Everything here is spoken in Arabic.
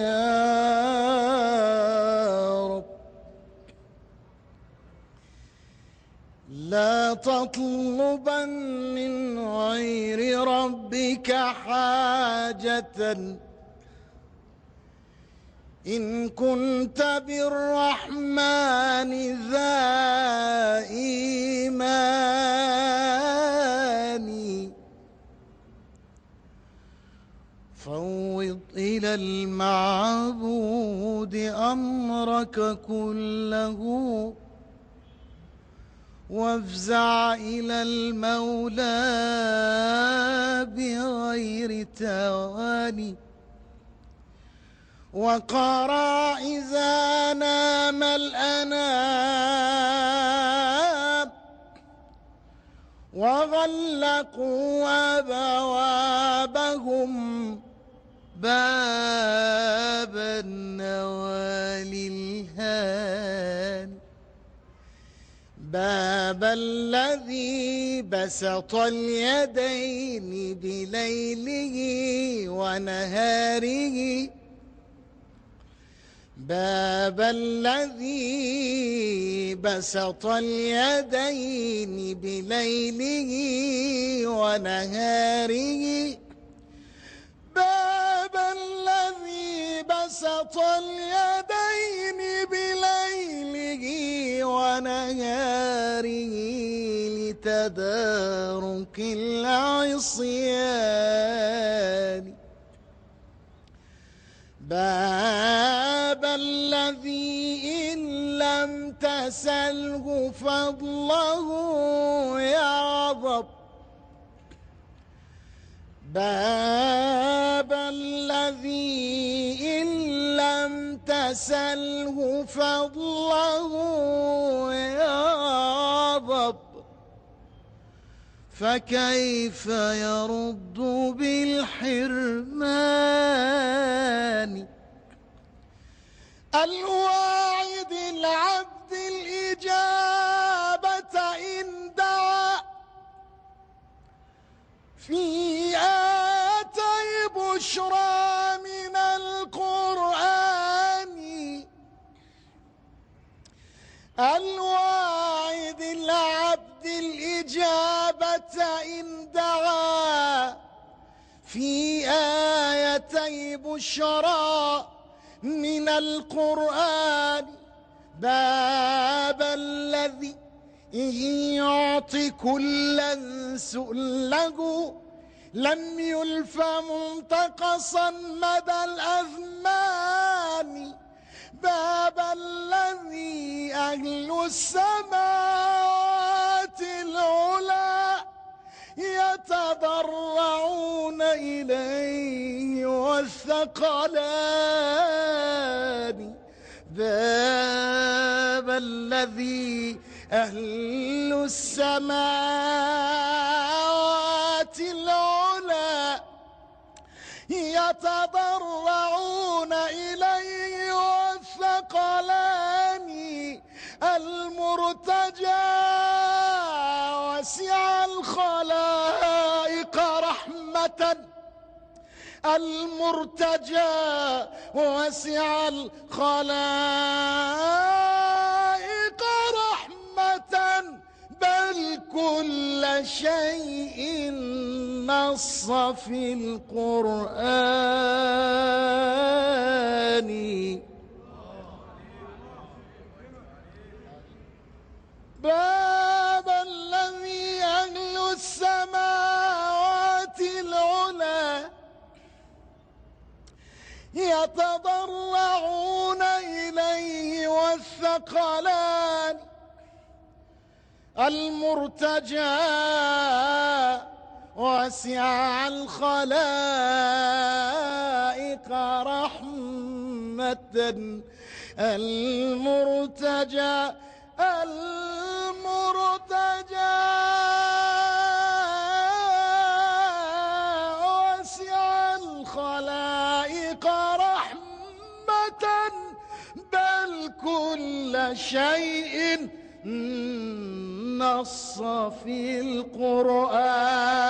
يا رب. لا تطلبا من غير ربك حاجة. إن كنت بالرحمن ذا إيمان. المعبود أمرك كله. وافزع إلى المولى بغير تواني وقرى إذا نام الأنام وغلقوا أبوابهم. باب النوال الهان باب الذي بسط اليدين بليله ونهاره. باب الذي بسط اليدين بليله ونهاره. بسط اليدين بليله ونهاره لتدارك العصيان. باب الذي إن لم تسله فضله يعظم. باب تسله فضله يغضب فكيف يرد بالحرمان؟ الواعد العبد الإجابة إن دعا في آتي بشرى الواعد العبد الإجابة إن دعا. في آيتي بشرى من القرآن باب الذي يعطي كلا سؤله لم يلف منتقصا مدى الأزمان. باب أهل السماوات العلا يتضرعون إليه والثقلان. باب الذي أهل السماوات العلا يتضرعون إليه المرتجى وسع الخلائق رحمة. المرتجى وسع الخلائق رحمة. بل كل شيء نص في القرآن. باب الذي أهل السماوات العلا يتضرعون إليه والثقلان المرتجى وسع الخلائق رحمة المرتجى وسع الخلائق رحمة بل كل شيء نص في القرآن.